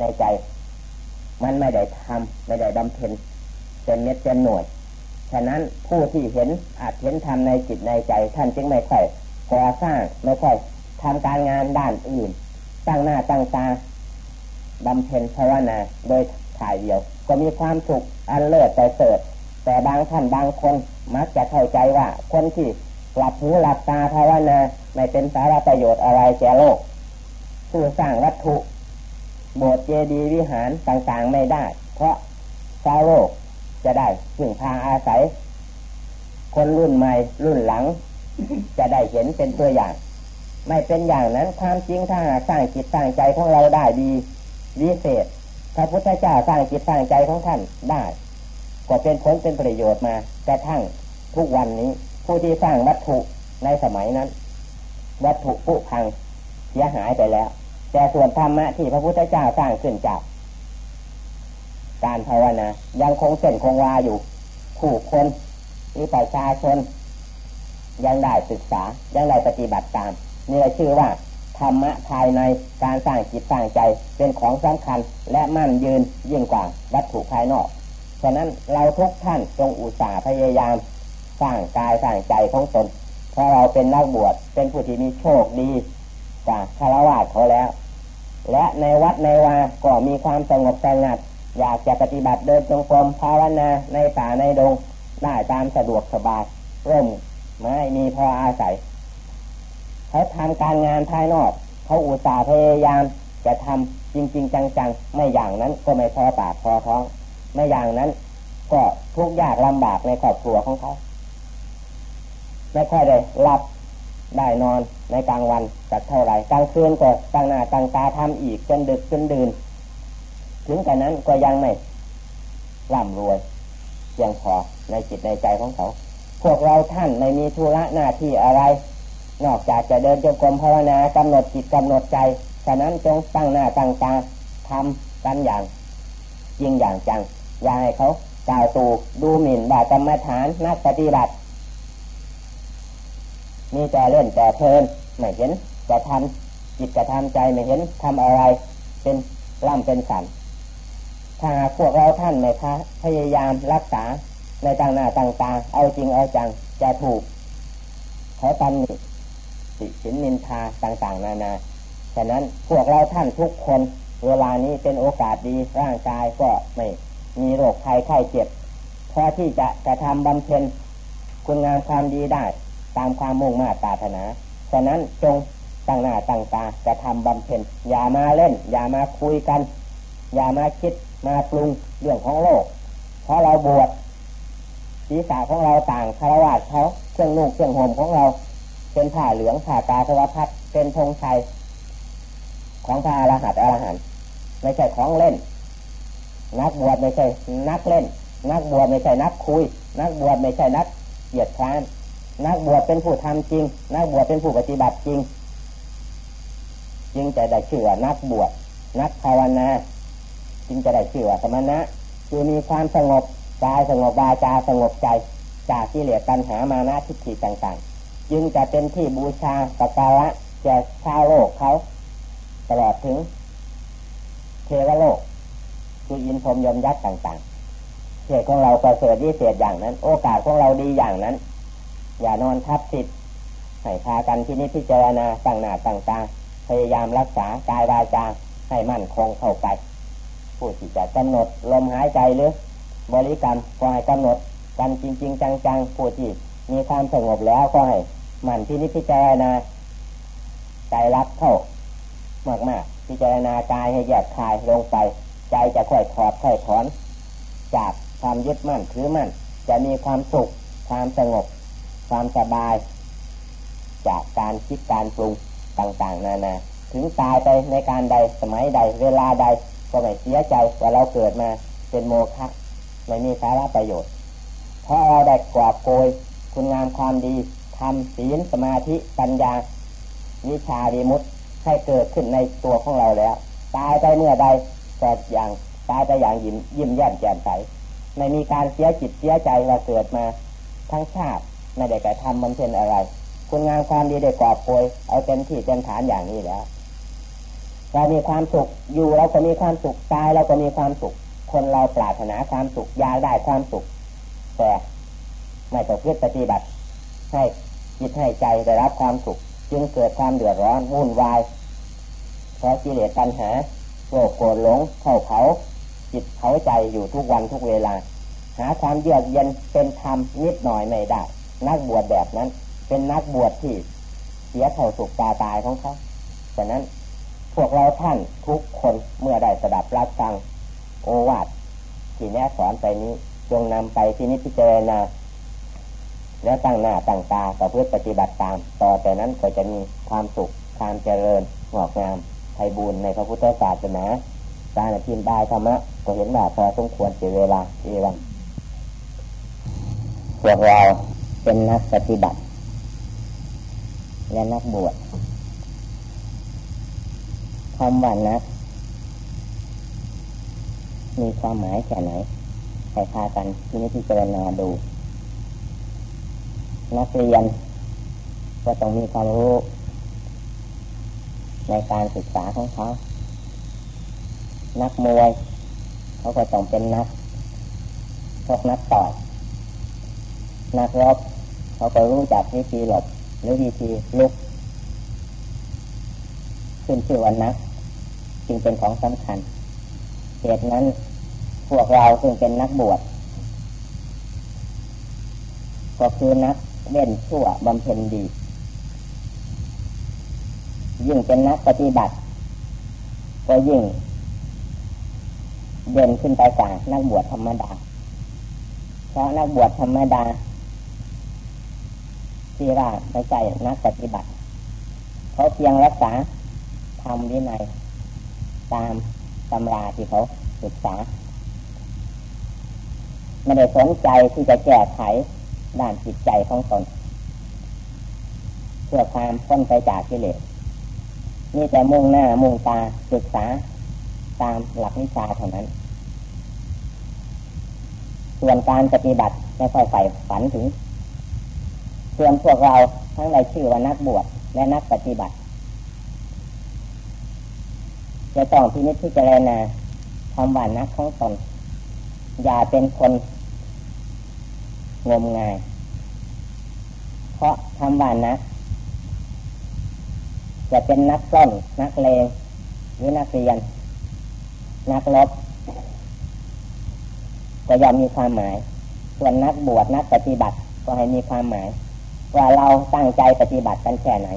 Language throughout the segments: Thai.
ในใจ มันไม่ได้ทำไม่ได้บำเพ็ญเป็นเม็ดเป็นหน่วย ฉะนั้นผู้ที่เห็นอาจเห็นทำในจิตในใจ ท่านจึงไม่ค่อยก่อสร้างไม่ค่อยทำการงานด้านอื่น ตั้งหน้าตั้งตาบำเพ็ญภาวนาโดยถ่ายเดียว ก็มีความสุขอันเลิศแต่เสดแต่บางท่านบางคนมักจะเข้าใจว่า คนที่หลับหูหลับตาภาวนาไม่เป็นสาระประโยชน์อะไรแก่โลก ผู้สร้างวัตถุ โบสถ์เจดีย์วิหารต่างๆไม่ได้ เพราะชาวโลกจะได้พึ่งพาอาศัย คนรุ่นใหม่ รุ่นหลัง จะได้เห็นเป็นตัวอย่าง ไม่เป็นอย่างนั้นความจริงถ้าหากสร้างจิตสร้างใจของเราได้ดีวิเศษพระพุทธเจ้าสร้างจิตสร้างใจของท่านได้ ก็เป็นผลเป็นประโยชน์มาแต่ทั้งทุกวันนี้ ผู้ที่สร้างวัตถุในสมัยนั้น วัตถุผู้พังเสียหายไปแล้ว แต่ส่วนธรรมะที่พระพุทธเจ้าสร้างขึ้นจาก การภาวนายังคงเส้นคงวาอยู่ ผู้คนหรือประชาชน ยังได้ศึกษายังได้ปฏิบัติตามนี่เราชื่อว่าธรรมะภายในการสร้างจิตสร้างใจเป็นของสำคัญและมั่นยืนยิ่งกว่าวัตถุภายนอกฉะนั้นเราทุกท่านจงอุตส่าห์พยายามสร้างกายสร้างใจของตนเพราะเราเป็นนักบวชเป็นผู้ที่มีโชคดีจากคารวะเขาแล้ว และในวัดในวาก็มีความสงบสงัด อยากจะปฏิบัติเดินจงกรมภาวนาในป่าในดงได้ตามสะดวกสบายร่มไม่มีพออาศัยเขาทำการงานภายนอก เขาอุตส่าห์พยายามจะทำจริง ๆ จังๆ ไม่อย่างนั้นก็ไม่พอปากพอท้อง ไม่อย่างนั้น ก็ทุกข์ยากลำบากในครอบครัวของเขา ไม่ค่อยได้หลับ ได้นอนในกลางวันสักเท่าไหร่กลางคืนก็ตั้งหน้าตั้งตาทำอีกจนดึกจนดื่น ถึงแต่นั้นก็ยังไม่ร่ำรวยยังพอในจิตในใจของเขา พวกเราท่านไม่มีธุระหน้าที่อะไร นอกจากจะเดินจงกรมภาวนากำหนดจิตกำหนดใจฉะนั้นจงตั้งหน้าตั้งตาทำกันอย่างจริงอย่างจัง อย่าให้เขากล่าวตูดูหมิ่นบาตรรมฐานนักปฏิบัติ มีแต่เล่นแต่เพลินไม่เห็นจะทำจิตจะทำใจไม่เห็นทำอะไร เป็นล่ำเป็นสันถ้าพวกเราท่านไม่พยายามรักษาในต่างหน้าต่างตาเอาจริงเอาจังจะถูกเขาตำหนิติสินนินทาต่างๆ นานาฉะนั้นพวกเราท่านทุกคนเวลานี้เป็นโอกาสดีร่างกายก็ไม่มีโรคภัยไข้เจ็บพอที่จะกระทำบำเพ็ญคุณงามความดีได้ ตามความมุ่งมาตาถนาฉะนั้นจงตั้งหน้าตั้งตาจะทำบำเพ็ญอย่ามาเล่น อย่ามาคุยกัน อย่ามาคิดมาปรุงเรื่องของโลก เพราะเราบวชศีรษะของเราต่างคารวะเขาเครื่องนุ่งเครื่องห่มของเรา เป็นผ้าเหลืองผ้าตาสวัสดิ์เป็นธงชัยของพระอรหันต์อรหันต์ไม่ใช่ของเล่น นักบวชไม่ใช่นักเล่น นักบวชไม่ใช่นักคุย นักบวชไม่ใช่นักเหยียดคร้าน นักบวชเป็นผู้ทำจริง นักบวชเป็นผู้ปฏิบัติจริง จึงจะได้ชื่อว่านักบวชนักภาวนาจึงจะได้ชื่อว่าสมณะคือมีความสงบกายสงบวาจาสงบใจ จากที่เหลือตัณหามานะทิฏฐิต่างๆ จึงจะเป็นที่บูชาสักการะแก่ชาวโลกเขาตลอดถึง เทวโลก คืออินพรมยมยักษ์ต่างๆเหตุของเราประเสริฐวิเศษอย่างนั้น โอกาสของเราดีอย่างนั้น อย่านอนทับติดให้พากันที่นี้พิจารณาตั้งหน้าตั้งตาพยายามรักษากายวาจาให้มั่นคงเข้าไป ผู้ที่จะกำหนดลมหายใจหรือบริกรรมก็ให้กำหนดกันจริง ๆ จังๆผู้ที่มีความสงบแล้วก็ให้มันที่นิพจารณาใจรักเข้ามากมากพิจารณากายให้แยกคายลงไป ใจจะค่อยถอดค่อยถอน จากความยึดมั่นถือมั่น จะมีความสุขความสงบ ความสบาย จากการคิดการปรุงต่างๆนานาถึงตายไปในการใดสมัยใดเวลาใดก็ไม่เสียใจว่าเราเกิดมาเป็นโมฆะไม่มีสาระประโยชน์ เพราะเราได้กวาดโกยคุณงามความดีทำศีลสมาธิปัญญาวิชาดีมุตให้เกิดขึ้นในตัวของเราแล้ว ตายไปเมื่อใดก็อย่างตายไปอย่างยิ้มยิ้มแย้มแจ่มใสไม่มีการเสียจิตเสียใจว่าเกิดมา ทั้งชาติ ไม่ได้กระทำมันเป็นอะไร คุณงามความดีได้กอบโกยเอาเต็มที่เต็มฐานอย่างนี้แล้วเรามีความสุขอยู่เราก็มีความสุขตายเราก็มีความสุข คนเราปรารถนาความสุขอยากได้ความสุข แต่ไม่ต้องพิปฏิบัติ ให้จิตให้ใจได้รับความสุข จึงเกิดความเดือดร้อนวุ่นวายเพราะกิเลสปัญหาโกรธโกรธหลงเข้าเขาจิตเขาใจอยู่ทุกวันทุกเวลา หาความเยือกเย็นเป็นธรรมนิดหน่อยไม่ได้ นักบวชแบบนั้น เป็นนักบวชที่เสียเท่าสุขตาตายของเขาฉะนั้นพวกเราท่านทุกคนเมื่อได้สดับรับฟังโอวาทที่แนะสอนไปนี้จงนำไปที่นิพพานาแล้วตั้งหน้าตั้งตาต่อเพื่อปฏิบัติตาม ต่อแต่นั้นก็จะมีความสุขความเจริญงอกงามไพบูรณ์ในพระพุทธศาสนาการอธิบายธรรมะก็เห็นว่าพอสมควรเสียเวลาเอวังพวกเรา เป็นนักปฏิบัติ และนักบวชคำว่านัก มีความหมายแค่ไหนใครพากันที่นี่ที่เจรณาดู นักเรียน ก็ต้องมีความรู้ ในการศึกษาของเขา นักมวย เขาก็ต้องเป็นนักพวกนักต่อยนักรบ เขาก็รู้จักวิธีหลบหรือวิธีลุก ขึ้นชื่อวันนักจึงเป็นของสำคัญเหตุนั้นพวกเราซึ่งเป็นนักบวชก็คือนักเล่นชั่วบำเพ็ญดี ยิ่งเป็นนักปฏิบัติ ก็ยิ่งเด่นขึ้นไปกว่านักบวชธรรมดา เพราะนักบวชธรรมดา ที่ว่าไม่ใช่นักปฏิบัติเขาเพียงรักษาทำวินัยตามตำราที่เขาศึกษาไม่ได้สนใจที่จะแก้ไขด้านจิตใจของตนเพื่อความพ้นไปจากกิเลสนี่แต่มุ่งหน้ามุ่งตาศึกษาตามหลักวิชาเท่านั้น ส่วนการปฏิบัติไม่ค่อยใฝ่ฝันถึง ส่วนพวกเราทั้งในชื่อว่านักบวชและนักปฏิบัติ จะต้องพินิจพิจารณาความหวานนักของตนอย่าเป็นคนงมงาย เพราะทำหวานนะจะเป็นนักต้นนักเลงหรือนักเรียน นักลบก็ย่อมมีความหมาย ส่วนนักบวชนักปฏิบัติก็ให้มีความหมาย ว่าเราตั้งใจปฏิบัติกันแค่ไหน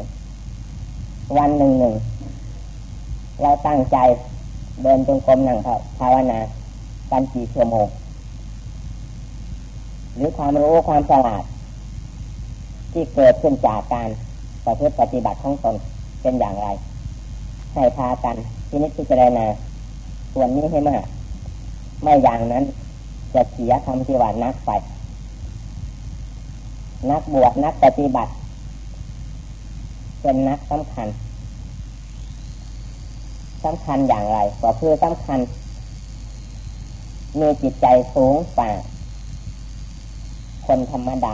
วันหนึ่งหนึ่งเราตั้งใจเดินจงกรมนั่งภาวนากันกี่ชั่วโมง หรือความรู้ความฉลาด ที่เกิดขึ้นจากการประพฤติปฏิบัติของตนเป็นอย่างไร ให้พากันที่นิพพานาส่วนนี้ให้มาก ไม่อย่างนั้นจะเสียคำที่ว่านักไป นักบวชนักปฏิบัติ เป็นนักสำคัญสำคัญอย่างไรก็คือสำคัญ มีจิตใจสูงกว่าคนธรรมดา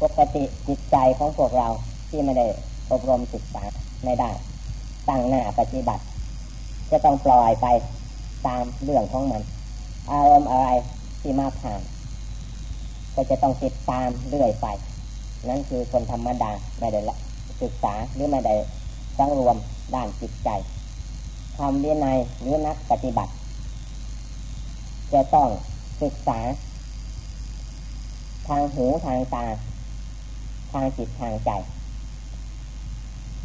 ปกติจิตใจของพวกเราที่ไม่ได้อบรมศึกษาไม่ได้ ตั้งหน้าปฏิบัติ จะต้องปล่อยไปตามเรื่องของมัน อารมณ์อะไรที่มาผ่าน ก็จะต้องติดตามเรื่อยไป นั่นคือคนธรรมดาไม่ได้ศึกษาหรือไม่ได้สังรวมด้านจิตใจทำวินัยหรือนักปฏิบัติ จะต้องศึกษา ทางหูทางตา ทางจิตทางใจ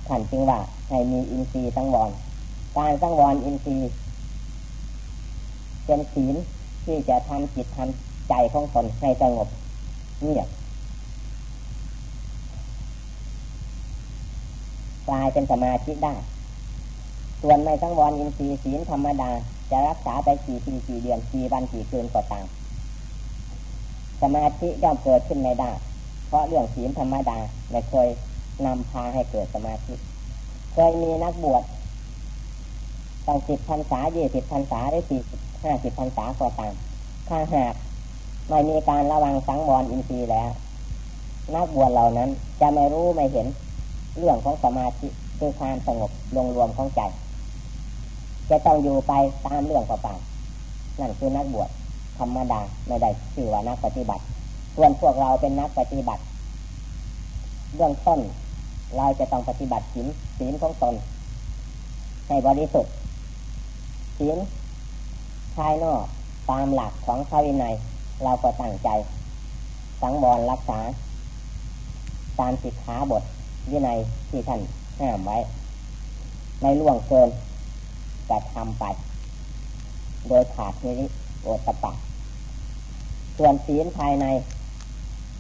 ขันจึงว่าให้มีอินทรีย์ตั้งวรการตั้งวรอินทรีย์เป็นศีลที่จะทำจิตทำใจของตนให้สงบ เงียบกลายเป็นสมาธิได้ ส่วนไม่ทั้งวรอินทรีย์ศีลธรรมดา จะรักษาไปกี่ปีกี่เดือนกี่วันกี่คืนก็ตาม สมาธิย่อมเกิดขึ้นไม่ได้ เพราะเรื่องศีลธรรมดาไม่เคยนำพาให้เกิดสมาธิ เคยมีนักบวชตั้งสิบพรรษายี่สิบพรรษาได้สี่ห้าสิบพรรษาก็ตามถ้าหาก ไม่มีการระวังสังวรอินทรีย์แล้ว นักบวชเหล่านั้นจะไม่รู้ไม่เห็นเรื่องของสมาธิคือความสงบลงรวมของใจ จะต้องอยู่ไปตามเรื่องต่างๆนั่นคือนักบวชธรรมดาไม่ได้ชื่อว่านักปฏิบัติ ส่วนพวกเราเป็นนักปฏิบัติเรื่องต้นเราจะต้องปฏิบัติศีลศีลของตนให้บริสุทธิ์ศีลภายนอกตามหลักของพระวินัย เราก็ตั้งใจ สังวรรักษา ตามสิกขาบทวินัยที่ท่านห้ามไว้ ไม่ล่วงเกินจะทำไป โดยขาดนิริโอตปะส่วนศีลภายใน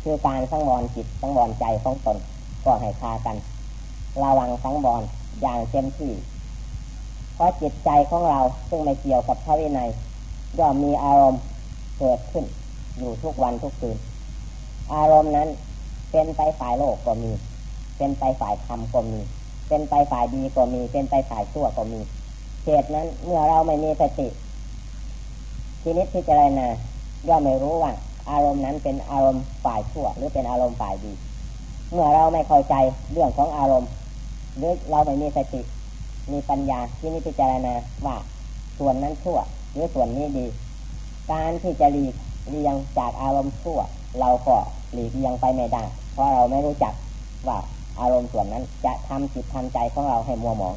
คือการสังวรจิตสังวรใจของตนก็ให้คากัน ระวังสังวรอย่างเต็มที่ เพราะจิตใจของเราซึ่งไม่เกี่ยวกับพระวินัยย่อมมีอารมณ์เกิดขึ้น อยู่ทุกวันทุกคืน อารมณ์นั้น เป็นไปฝ่ายโลกก็มี เป็นไปฝ่ายธรรมก็มี เป็นไปฝ่ายดีก็มี เป็นไปฝ่ายชั่วก็มีเหตุนั้นเมื่อเราไม่มีสติทีนิดที่จะไรนาย่อมไม่รู้ว่า อารมณ์นั้นเป็นอารมณ์ฝ่ายชั่ว หรือเป็นอารมณ์ฝ่ายดี เมื่อเราไม่เข้าใจเรื่องของอารมณ์ หรือเราไม่มีสติ มีปัญญาที่นิพจารณาว่าส่วนนั้นชั่ว หรือส่วนนี้ดี การที่จะหลีก เลี่ยงจากอารมณ์ชั่ว เราก็หลีกเลี่ยงไปไม่ได้ เพราะเราไม่รู้จักว่าอารมณ์ส่วนนั้นจะทำจิตทำใจของเราให้มัวหมอง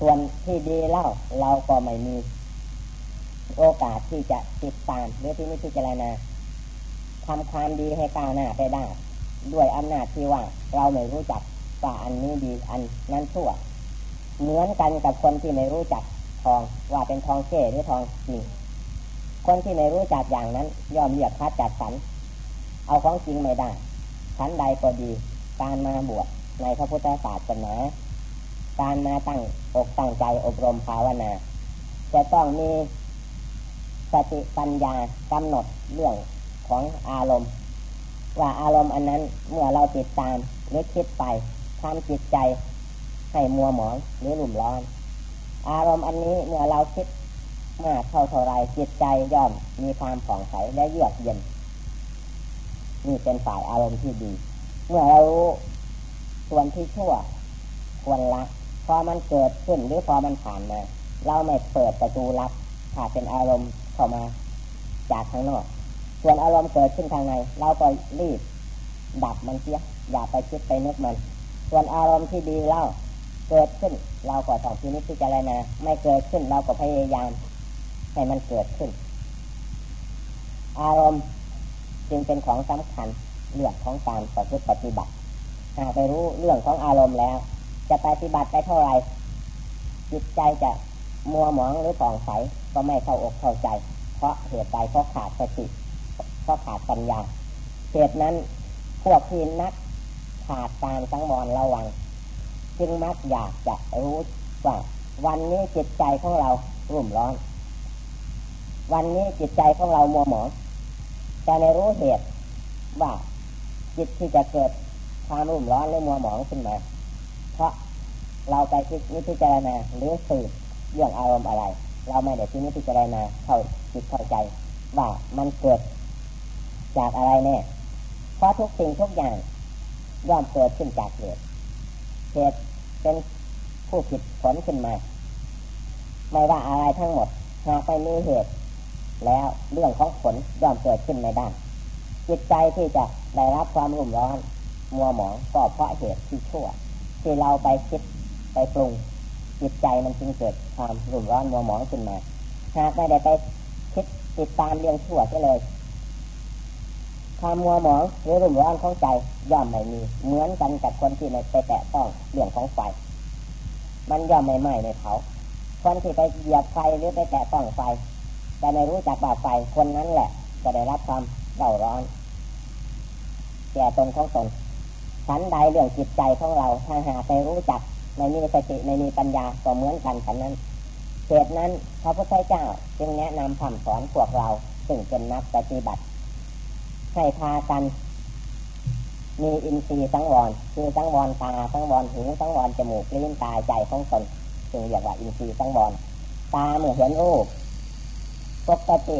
ส่วนที่ดีเล่าเราก็ไม่มี โอกาสที่จะติดตามหรือที่นิพจารณาทำความดีให้ก้าวหน้าไปได้ ด้วยอำนาจที่ว่าเราไม่รู้จักว่าอันนี้ดีอันนั้นชั่ว เหมือนกันกับคนที่ไม่รู้จักทองว่าเป็นทองเช่หรือทองจริง คนที่ไม่รู้จักอย่างนั้น ย่อมเรียกคัดจัดสรรเอาของจริงไม่ได้ชั้นใดก็ดี การมาบวชในพระพุทธศาสนาการมาตั้งอกตั้งใจอบรมภาวนา จะต้องมีสติปัญญากำหนดเรื่องของอารมณ์ ว่าอารมณ์อันนั้นเมื่อเราติดตามหรือคิดไปทำจิตใจให้มัวหมองหรือหลุ่มร้อน อารมณ์อันนี้เมื่อเราคิด มากเท่าเท่าไรจิตใจย่อมมีความผ่องใสและเยือกเย็นนี่เป็นฝ่ายอารมณ์ที่ดี เมื่อเรารู้ส่วนที่ชั่ว ควรละพอมันเกิดขึ้นหรือพอมันผ่านมา เราไม่เปิดประตูรับถ้าเป็นอารมณ์เข้ามา จากข้างนอก ส่วนอารมณ์เกิดขึ้นทางในเราก็รีบดับมันเสียอย่าไปคิดไปนึกมัน ส่วนอารมณ์ที่ดีเล่าเกิดขึ้นเราก็ต้องพินิจพิจารณาไม่เกิดขึ้นเราก็พยายาม ให้มันเกิดขึ้น อารมณ์จึงเป็นของสำคัญเรื่องของการประพฤติปฏิบัติหากไปรู้เรื่องของอารมณ์แล้ว จะปฏิบัติไปเท่าไรจิตใจจะมัวหมองหรือผ่องใสก็ไม่เข้าอกเข้าใจ เพราะเหตุใดเพราะขาดสติเพราะขาดปัญญาเหตุนั้นพวกที่นักขาดการสังวรระวัง จึงมักอยากจะรู้ว่าวันนี้จิตใจของเรารุ่มร้อน วันนี้จิตใจของเรามัวหมองแต่ในรู้เหตุว่าจิตที่จะเกิดความรุ่มร้อนหรือมัวหมองขึ้นมา เพราะเราไปคิดนิพจารณาหรือสืบเรื่องอารมณ์อะไร เราไม่ได้ที่นิพจารณาเข้าจิตเข้าใจ ว่ามันเกิดจากอะไรแน่เพราะทุกสิ่งทุกอย่างย่อมเกิดขึ้นจากเหตุเหตุเป็นผู้ผิดผลขึ้นมา ไม่ว่าอะไรทั้งหมดหากไปมีเหตุ แล้วเรื่องของผลย่อมเกิดขึ้นไม่ได้จิตใจที่จะได้รับความรุ่มร้อนมัวหมองก็เพราะเหตุที่ชั่ว ที่เราไปคิดไปปรุง จิตใจมันจึงเกิดความรุ่มร้อนมัวหมองขึ้นมาหากไม่ได้ไปคิดติดตามเรื่องชั่วก็เลยความมัวหมองหรือรุ่มร้อนของใจย่อมไม่มี เหมือนกันกับคนที่ไม่ไปแตะต้องเรื่องของไฟมันย่อมไม่ไหม้ไม่เผาคนที่ไปเหยียบไฟหรือไปแตะต้องไฟ แต่ไม่รู้จักบาดไฟคนนั้นแหละ จะได้รับความเร่าร้อนแก่ตนของตนฉันใดเรื่องจิตใจของเราถ้าหาไปรู้จักไม่มีสติไม่มีปัญญาก็เหมือนกันฉันนั้นเหตุนั้นพระพุทธเจ้าจึงแนะนำคำสอนพวกเราซึ่งเป็นนักปฏิบัติ ให้พากัน มีอินทรีย์สังวรคือสังวรตาสังวรหูสังวรจมูกลิ้นตาใจของตนจึงเรียกว่าอินทรีย์สังวรตาเมื่อเห็นรูป ปกติ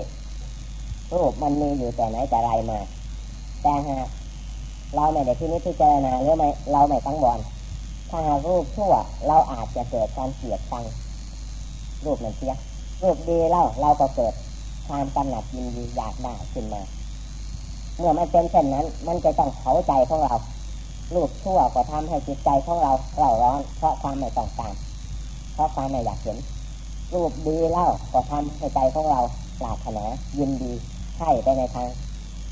รูปมันมีอยู่แต่ไหนแต่ไรมา แต่หากเราไม่ได้ที่นี้พิจารณาหรือไม่เราไม่สังวรถ้ารูปชั่วเราอาจจะเกิดความเกลียดชังรูปนั้นเสียรูปดีเล่าเราก็เกิดความกำหนัดยินดีอยากได้ขึ้นมา เมื่อมันเป็นเช่นนั้น มันจะต้องเผาใจของเรารูปชั่วก็ทำให้จิตใจของเราเราร้อน เพราะความไม่ต้องการเพราะความไม่อยากเห็น รูปดีเล่าก็ทำให้ใจของเราปราถนายินดีใช่ไปในทาง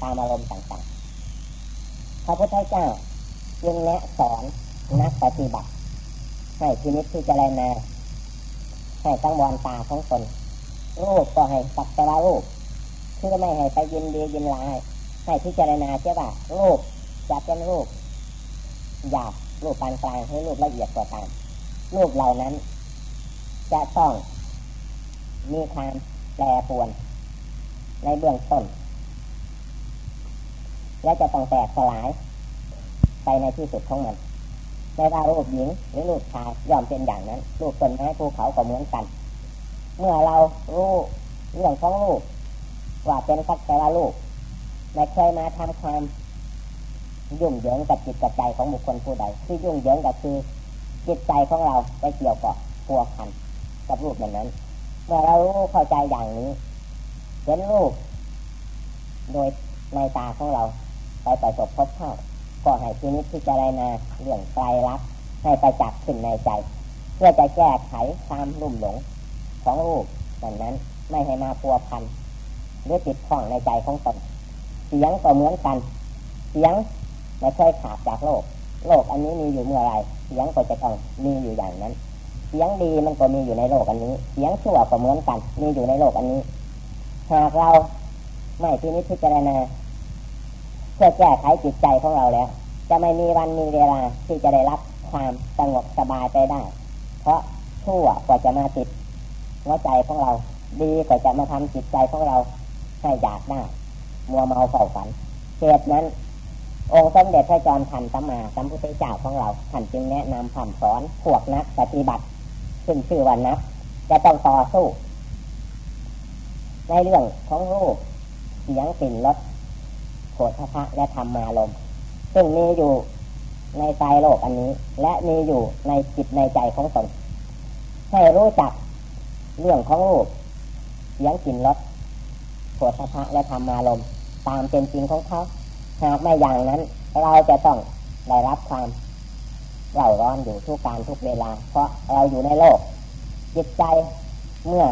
ตามอารมณ์ต่างๆ พระพุทธเจ้าจึงแนะสอนนักปฏิบัติให้พินิจที่จะไรนาให้ตั้งวรตาของตนรูปก็ให้สักแต่ว่ารูปคือไม่ให้ไปยินดียินลาย ให้พิจารณาเจ้าว่ารูปจะเป็นรูปหยาบรูปปานกลางให้รูปละเอียดกว่าตามรูปเหล่านั้น จะต้อง มีความแปรปวน ในเบื้องต้น และจะต้องแตกสลาย ไปในที่สุดของมันไม่ว่ารูปหญิงหรือรูปชายย่อมเป็นอย่างนั้นรูปต้นไม้ภูเขาก็เหมือนกัน เมื่อเรารู้เรื่องของรูปว่าเป็นสักแต่ละรูปไม่เคยมาทำความยุ่งเหยิงกับจิตกับใจของบุคคลผู้ใดที่ยุ่งเหยิงก็คือจิตใจของเราไปเกี่ยวกับพัวพันกับรูปแบบนั้น เมื่อเรารู้เข้าใจอย่างนี้เห็นรูปโดยในตาของเราไปประสบพบเข้าก็ให้ทีนิจพิจารณาเรื่องไกลรักให้ไปจักขึ้นในใจ เพื่อจะแก้ไขความลุ่มหลงของรูปดังนั้นไม่ให้มาพัวพันหรือติดข้องในใจของตนเสียงก็เหมือนกัน เสียงไม่เคยขาดจากโลก โลกอันนี้มีอยู่เมื่อไรเสียงก็จะต้องมีอยู่อย่างนั้น เสียงดีมันก็มีอยู่ในโลกอันนี้ เสียงชั่วก็เหมือนกัน มีอยู่ในโลกอันนี้ หากเราไม่ที่นี้พิจารณาเพื่อแก้ไขจิตใจของเราแล้ว จะไม่มีวันมีเวลาที่จะได้รับความสงบสบายไปได้ เพราะชั่วก็จะมาติดหัวใจของเรา ดีก็จะมาทำจิตใจของเราให้อยากได้มัวเมาเฝ้าฝันเหตุนั้น องค์สมเด็จพระจอมทันสมาสัมพุทธเจ้าของเราท่านจึงแนะนำคำสอนพวกนักปฏิบัติ ซึ่งชื่อว่านักจะต้องต่อสู้ ในเรื่องของรูปเสียงกลิ่นรสโผฏฐะและธรรมารมซึ่งมีอยู่ในใจโลกอันนี้ และมีอยู่ในจิตในใจของตนให้รู้จักเรื่องของรูปเสียงกลิ่นรสโผฏฐะและธรรมารมตามเป็นจริงของเขาหากไม่อย่างนั้น เราจะต้องได้รับความ เร่าร้อนอยู่ทุกการทุกเวลา เพราะเราอยู่ในโลก จิตใจเมื่อ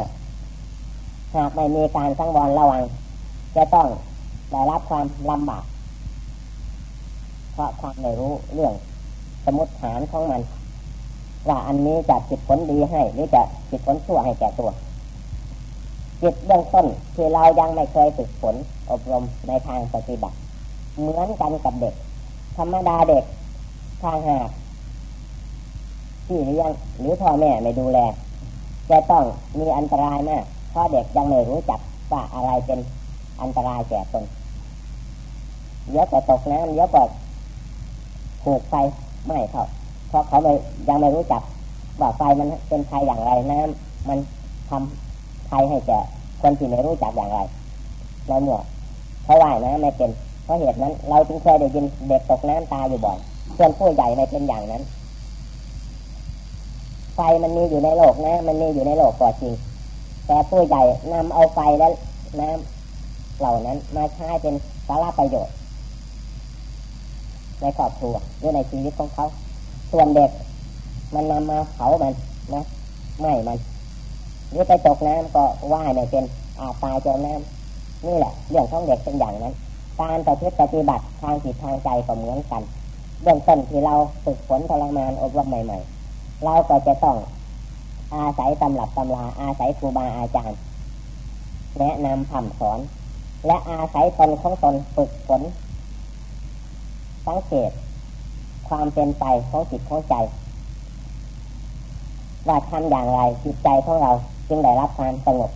หากไม่มีการสังวรระวัง จะต้องได้รับความลำบากเพราะความไม่รู้เรื่องสมุดฐานของมัน ว่าอันนี้จะจิตผลดีให้ หรือจะจิตผลชั่วให้แก่ตัว จิตเบื้องต้นที่เรายังไม่เคยฝึกฝนอบรมในทางปฏิบัติ เหมือนกันกับเด็ก ธรรมดาเด็กทางหา กที่เลี้ยงหรือพ่อแม่ไม่ดูแล จะต้องมีอันตรายมากเพราะเด็กยังไม่รู้จักว่าอะไรเป็นอันตรายแก่ตนเยอะก็ตกน้ำเยอะก็ถูกไฟไหม้เขาเพราะเขาไม่ยังไม่รู้จักว่าไฟมันเป็นภัยอย่างไรน้ำมันทำภัยให้แก่คนที่ไม่รู้จักอย่างไรในเมื่อเขาว่ายน้ำไม่เป็นเพราะเหตุนั้น เราจึงเคยได้ยินเด็กตกน้ำตายอยู่บ่อยส่วนผู้ใหญ่ไม่เป็นอย่างนั้น ไฟมันมีอยู่ในโลกนะ มันมีอยู่ในโลกก็จริง แต่ผู้ใหญ่นำเอาไฟและน้ำเหล่านั้นมาใช้เป็นสาระประโยชน์ ในครอบครัวหรือในชีวิตของเขา ส่วนเด็กมันนำมาเผามันนะไหม่มันหรือไปตกน้ำก็ว่ายไม่เป็นอาตายจมน้ำนี่แหละ เรื่องของเด็กเป็นอย่างนั้น การปฏิบัติทางจิตทางใจก็เหมือนกันเบื้องต้นที่เราฝึกฝนทรมานอบรมใหม่ ๆ เราก็จะต้องอาศัยตำรับตำราอาศัยครูบาอาจารย์แนะนำคำสอน และอาศัยตนของตนฝึกฝนสังเกต ความเป็นไปของจิตของใจ ว่าทำอย่างไรจิตใจของเราจึงได้รับความสงบ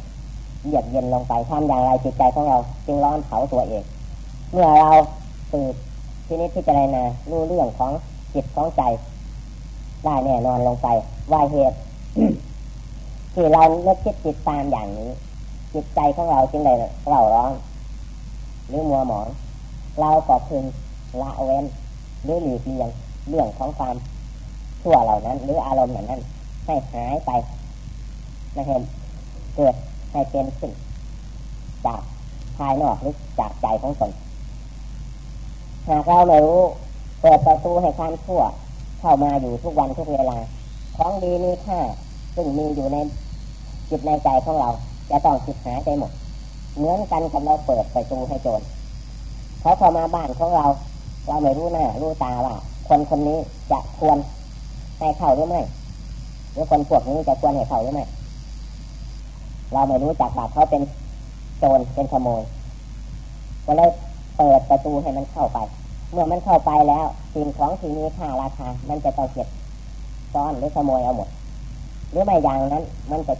เยือกเย็นลงไปทำอย่างไรจิตใจของเรา จึงร้อนเผาตัวเอง เมื่อเราสืบที่นี้พิจารณารู้เรื่องของจิตของใจ ได้แน่นอนลงไป ว่าเหตุที่เราเลือกคิดจิตตามอย่างนี้ จิตใจของเราจึงได้เร่าร้อนหรือมัวหมอง เราก็พึงละเว้นหรือหลีกเลี่ยงเรื่องของความชั่วเหล่านั้น หรืออารมณ์อย่างนั้น ให้หายไปไม่เห็นเกิดให้เป็นขึ้นจากภายนอกหรือจากใจของตนหากเราไม่รู้เปิดประตูให้ความชั่ว เข้ามาอยู่ทุกวันทุกเวลา ของดีมีค่าซึ่งมีอยู่ในจิตในใจของเรา จะต้องคิดหายไปหมด เหมือนกันกับเราเปิดประตูให้โจรเขาเข้ามาบ้านของเราเราไม่รู้หน้ารู้ตาว่า คนคนนี้จะควรให้เข้าหรือไม่หรือคนพวกนี้จะควรให้เข้าหรือไม่เราไม่รู้จักว่าเขาเป็นโจรเป็นขโมยก็เลยเปิดประตูให้มันเข้าไป เมื่อมันเข้าไปแล้วสิ่งของที่มีค่าราคา มันจะต้องเก็บซ่อนหรือขโมยเอาหมด หรือไม่อย่างนั้น มันจะ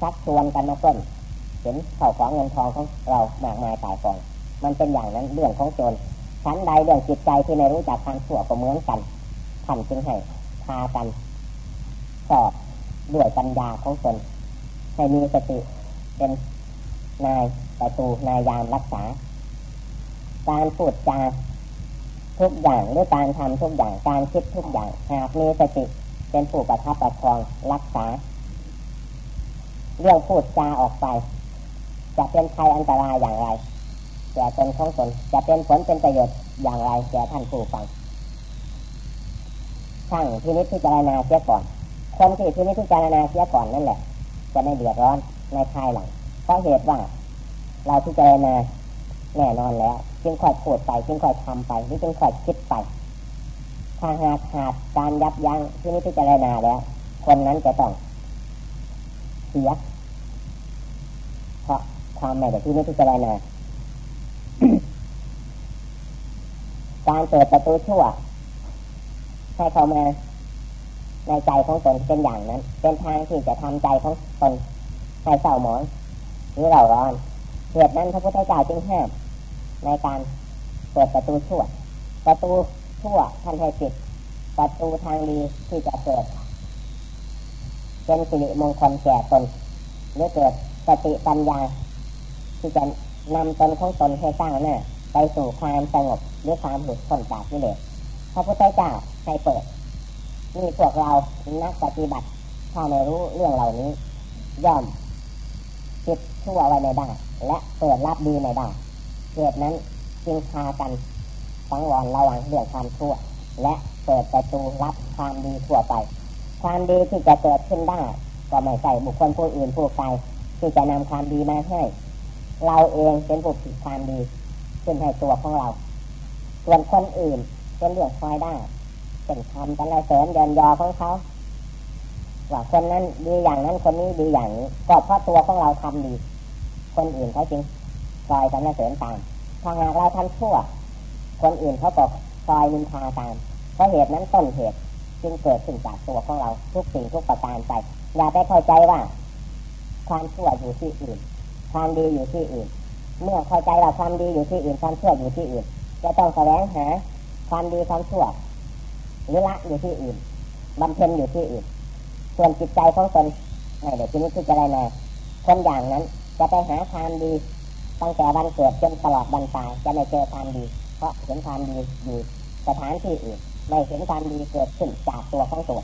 ชักชวนกันมาต้นเห็นเข่าของเงินทองของเรามากมายตายกอง มันเป็นอย่างนั้นเรื่องของโจรชั้นใดเรื่องจิตใจที่ไม่รู้จักทางชั่วก็เหมือนกันท่านจึงให้พากันสอบด้วยปัญญาของตนให้มีสติเป็นนายประตูนายยามรักษา การพูดจา ทุกอย่างหรือการทำทุกอย่างการคิดทุกอย่างหากมีสติเป็นผู้ประทับประคองรักษา เรื่องพูดจาออกไป จะเป็นภัยอันตรายอย่างไรแก่ตนของตนจะเป็นผลเป็นประโยชน์อย่างไรแก่ท่านผู้ฟังช่างที่นิพพิจารณาเสียก่อน คนที่ที่นิพพิจารณาเสียก่อนนั่นแหละ จะไม่เดือดร้อนในภายหลังเพราะเหตุว่า เราพิจารณา แน่นอนแล้ว จึงค่อยพูดไปจึงค่อยทำไปหรือจึงค่อยคิดไป ถ้าหากขาดการยับยั้งที่นิพพิจารณาแล้วคนนั้นจะต้องเสียเพราะความไม่ได้ที่นิพพิจารณาการเปิดประตูชั่วให้เข้ามาในใจของตนเป็นอย่างนั้น เป็นทางที่จะทำใจของตนให้เศร้าหมองหรือเราร้อน เหตุนั้นพระพุทธเจ้าจึงห้ามในการเปิดประตูชั่ว ประตูชั่วท่านให้ปิด ประตูทางดีที่จะเกิดเป็นสิริมงคลแก่ตนหรือเกิดสติปัญญา ที่จะนำตนของตนให้สร้างหน้าไปสู่ความสงบหรือความหลุดพ้นจากกิเลสพระพุทธเจ้าให้เปิดนี่พวกเรานักปฏิบัติ ถ้าไม่รู้เรื่องเหล่านี้ ย่อมคิดชั่วไว้ในได้ และเปิดรับดีในได้เหตุนั้นจึงพากันฟังวอนระวังเรื่องความชั่ว และเปิดประตูรับความดีทั่วไป ความดีที่จะเกิดขึ้นได้ ก็ไม่ใช่บุคคลผู้อื่นผู้ไกลที่จะนำความดีมาให้ เราเองเป็นผู้ผิดความดี ขึ้นให้ตัวของเรา ส่วนคนอื่นเป็นเรื่องคอยได้เป็นคำกันเลยเสริมเดินยอของเขาว่าคนนั้นดีอย่างนั้นคนนี้ดีอย่างนี้ก็เพราะตัวของเราทำดี คนอื่นเขาจึงคอยกันเสริมตามถ้าหากเราทำชั่ว คนอื่นเขาก็คอยนินทาตาม เพราะเหตุนั้นต้นเหตุจึงเกิดขึ้นจากตัวของเราทุกสิ่งทุกประการไป อย่าไปเข้าใจว่า ความชั่วอยู่ที่อื่น ความดีอยู่ที่อื่น เมื่อเข้าใจว่าความดีอยู่ที่อื่น ความชั่วอยู่ที่อื่น จะต้องแสวงหาความดีความชั่วหรือละอยู่ที่อื่นบำเพ็ญอยู่ที่อื่น ส่วนจิตใจของตนไม่ได้ที่นี้ที่จะได้มาคนอย่างนั้น จะไปหาความดีตั้งแต่วันเกิดจนตลอดวันตายจะไม่เจอความดี เพราะเห็นความดีอยู่สถานที่อื่นไม่เห็นความดีเกิดขึ้นจากตัวของตัว